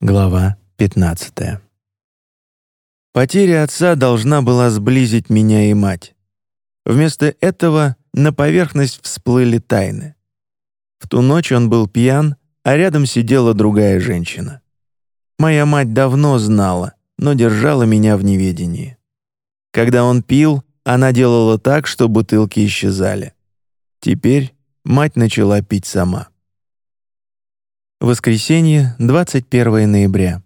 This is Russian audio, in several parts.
Глава 15. Потеря отца должна была сблизить меня и мать. Вместо этого на поверхность всплыли тайны. В ту ночь он был пьян, а рядом сидела другая женщина. Моя мать давно знала, но держала меня в неведении. Когда он пил, она делала так, что бутылки исчезали. Теперь мать начала пить сама. Воскресенье, 21 ноября.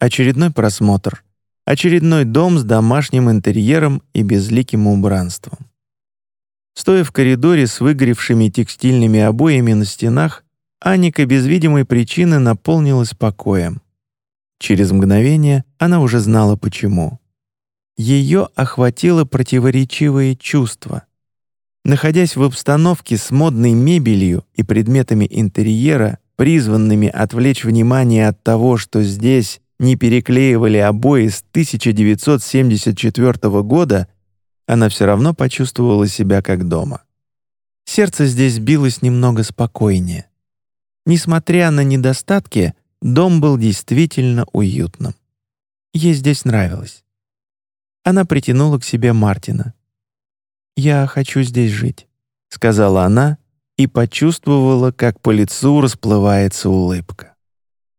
Очередной просмотр. Очередной дом с домашним интерьером и безликим убранством. Стоя в коридоре с выгоревшими текстильными обоями на стенах, Аника без видимой причины наполнилась покоем. Через мгновение она уже знала почему. Ее охватило противоречивое чувство — Находясь в обстановке с модной мебелью и предметами интерьера, призванными отвлечь внимание от того, что здесь не переклеивали обои с 1974 года, она все равно почувствовала себя как дома. Сердце здесь билось немного спокойнее. Несмотря на недостатки, дом был действительно уютным. Ей здесь нравилось. Она притянула к себе Мартина. «Я хочу здесь жить», — сказала она и почувствовала, как по лицу расплывается улыбка.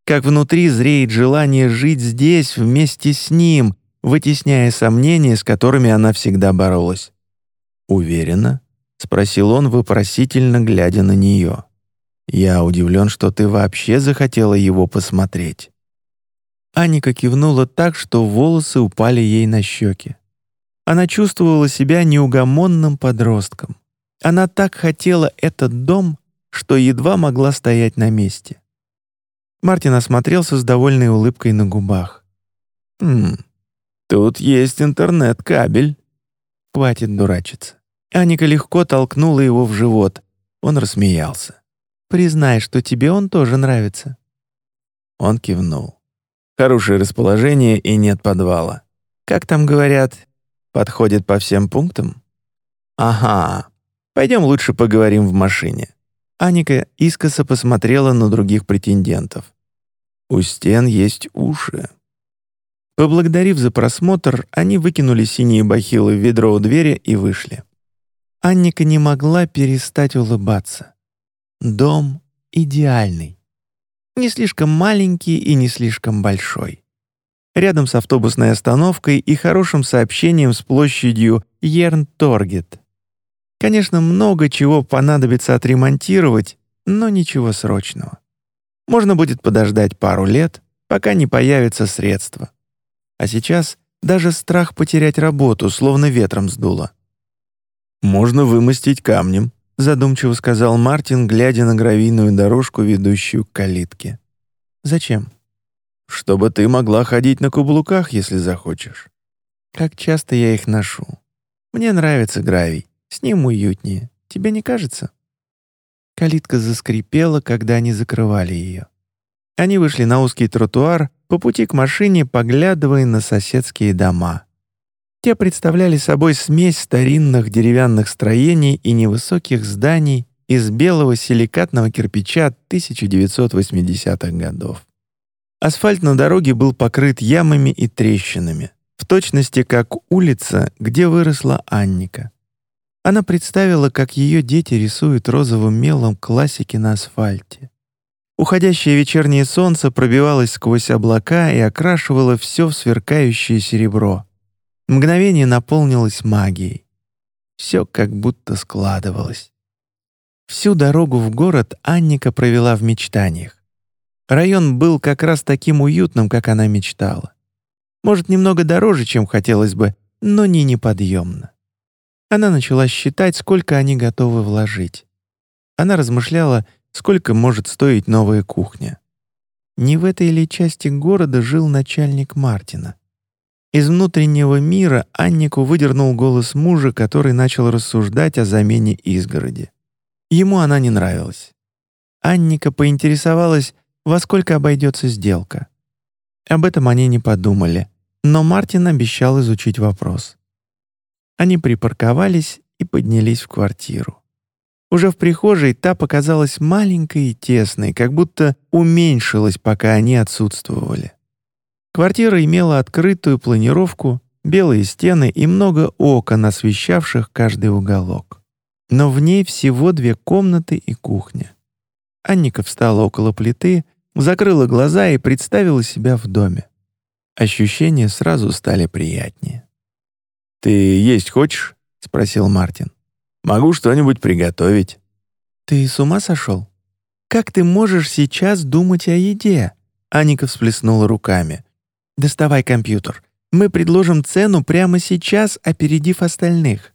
Как внутри зреет желание жить здесь вместе с ним, вытесняя сомнения, с которыми она всегда боролась. «Уверена?» — спросил он, вопросительно глядя на нее. «Я удивлен, что ты вообще захотела его посмотреть». Аника кивнула так, что волосы упали ей на щеки. Она чувствовала себя неугомонным подростком. Она так хотела этот дом, что едва могла стоять на месте. Мартин осмотрелся с довольной улыбкой на губах. «Хм, тут есть интернет-кабель». «Хватит дурачиться». Аника легко толкнула его в живот. Он рассмеялся. «Признай, что тебе он тоже нравится». Он кивнул. «Хорошее расположение и нет подвала. Как там говорят, Подходит по всем пунктам? Ага. Пойдем лучше поговорим в машине. Аника искоса посмотрела на других претендентов. У стен есть уши. Поблагодарив за просмотр, они выкинули синие бахилы в ведро у двери и вышли. Анника не могла перестать улыбаться. Дом идеальный. Не слишком маленький и не слишком большой рядом с автобусной остановкой и хорошим сообщением с площадью Ерн-Торгет. Конечно, много чего понадобится отремонтировать, но ничего срочного. Можно будет подождать пару лет, пока не появятся средства. А сейчас даже страх потерять работу словно ветром сдуло. «Можно вымостить камнем», — задумчиво сказал Мартин, глядя на гравийную дорожку, ведущую к калитке. «Зачем?» Чтобы ты могла ходить на каблуках, если захочешь. Как часто я их ношу. Мне нравится гравий, с ним уютнее. Тебе не кажется?» Калитка заскрипела, когда они закрывали ее. Они вышли на узкий тротуар, по пути к машине поглядывая на соседские дома. Те представляли собой смесь старинных деревянных строений и невысоких зданий из белого силикатного кирпича 1980-х годов. Асфальт на дороге был покрыт ямами и трещинами, в точности как улица, где выросла Анника. Она представила, как ее дети рисуют розовым мелом классики на асфальте. Уходящее вечернее солнце пробивалось сквозь облака и окрашивало все в сверкающее серебро. Мгновение наполнилось магией. Все как будто складывалось. Всю дорогу в город Анника провела в мечтаниях. Район был как раз таким уютным, как она мечтала. Может, немного дороже, чем хотелось бы, но не неподъемно. Она начала считать, сколько они готовы вложить. Она размышляла, сколько может стоить новая кухня. Не в этой ли части города жил начальник Мартина? Из внутреннего мира Аннику выдернул голос мужа, который начал рассуждать о замене изгороди. Ему она не нравилась. Анника поинтересовалась, во сколько обойдется сделка. Об этом они не подумали, но Мартин обещал изучить вопрос. Они припарковались и поднялись в квартиру. Уже в прихожей та показалась маленькой и тесной, как будто уменьшилась, пока они отсутствовали. Квартира имела открытую планировку, белые стены и много окон, освещавших каждый уголок. Но в ней всего две комнаты и кухня. Анника встала около плиты, закрыла глаза и представила себя в доме. Ощущения сразу стали приятнее. «Ты есть хочешь?» — спросил Мартин. Могу что-нибудь приготовить». «Ты с ума сошел? Как ты можешь сейчас думать о еде?» Аника всплеснула руками. «Доставай компьютер. Мы предложим цену прямо сейчас, опередив остальных».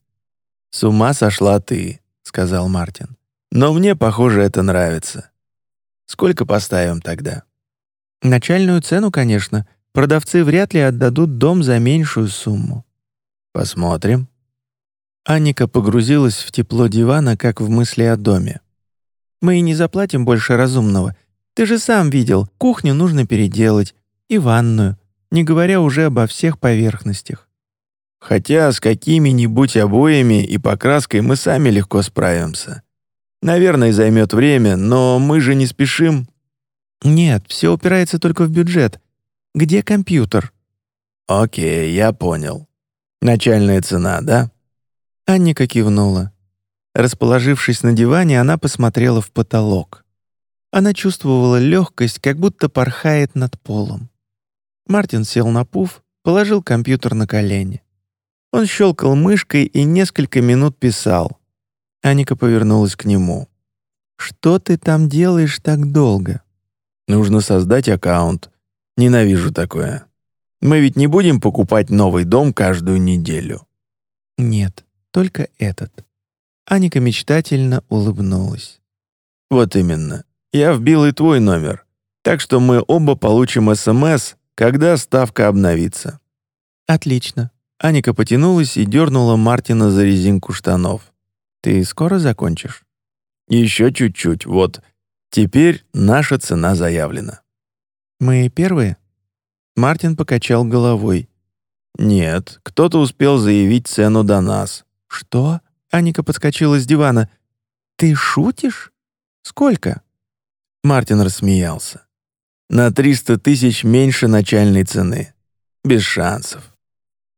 «С ума сошла ты», — сказал Мартин. «Но мне, похоже, это нравится. Сколько поставим тогда?» «Начальную цену, конечно. Продавцы вряд ли отдадут дом за меньшую сумму». «Посмотрим», Анника погрузилась в тепло дивана, как в мысли о доме. «Мы и не заплатим больше разумного. Ты же сам видел, кухню нужно переделать, и ванную, не говоря уже обо всех поверхностях». «Хотя с какими-нибудь обоями и покраской мы сами легко справимся. Наверное, займет время, но мы же не спешим». «Нет, все упирается только в бюджет. Где компьютер?» «Окей, я понял. Начальная цена, да?» Анника кивнула. Расположившись на диване, она посмотрела в потолок. Она чувствовала легкость, как будто порхает над полом. Мартин сел на пуф, положил компьютер на колени. Он щелкал мышкой и несколько минут писал. Аника повернулась к нему. «Что ты там делаешь так долго?» «Нужно создать аккаунт. Ненавижу такое. Мы ведь не будем покупать новый дом каждую неделю». «Нет, только этот. Аника мечтательно улыбнулась. «Вот именно. Я вбил и твой номер. Так что мы оба получим СМС, когда ставка обновится». «Отлично». Аника потянулась и дернула Мартина за резинку штанов. «Ты скоро закончишь?» «Еще чуть-чуть. Вот. Теперь наша цена заявлена». «Мы первые?» Мартин покачал головой. «Нет, кто-то успел заявить цену до нас. «Что?» — Аника подскочила с дивана. «Ты шутишь? Сколько?» Мартин рассмеялся. «На триста тысяч меньше начальной цены. Без шансов».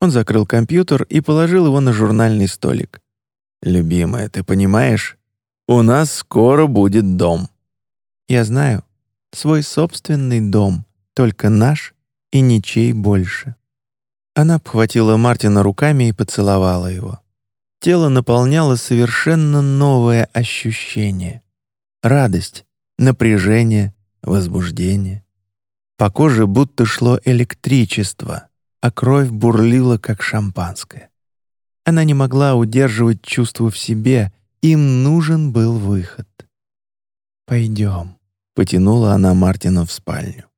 Он закрыл компьютер и положил его на журнальный столик. «Любимая, ты понимаешь? У нас скоро будет дом». «Я знаю. Свой собственный дом, только наш и ничей больше». Она обхватила Мартина руками и поцеловала его тело наполняло совершенно новое ощущение. Радость, напряжение, возбуждение. По коже будто шло электричество, а кровь бурлила, как шампанское. Она не могла удерживать чувство в себе, им нужен был выход. «Пойдем», — потянула она Мартина в спальню.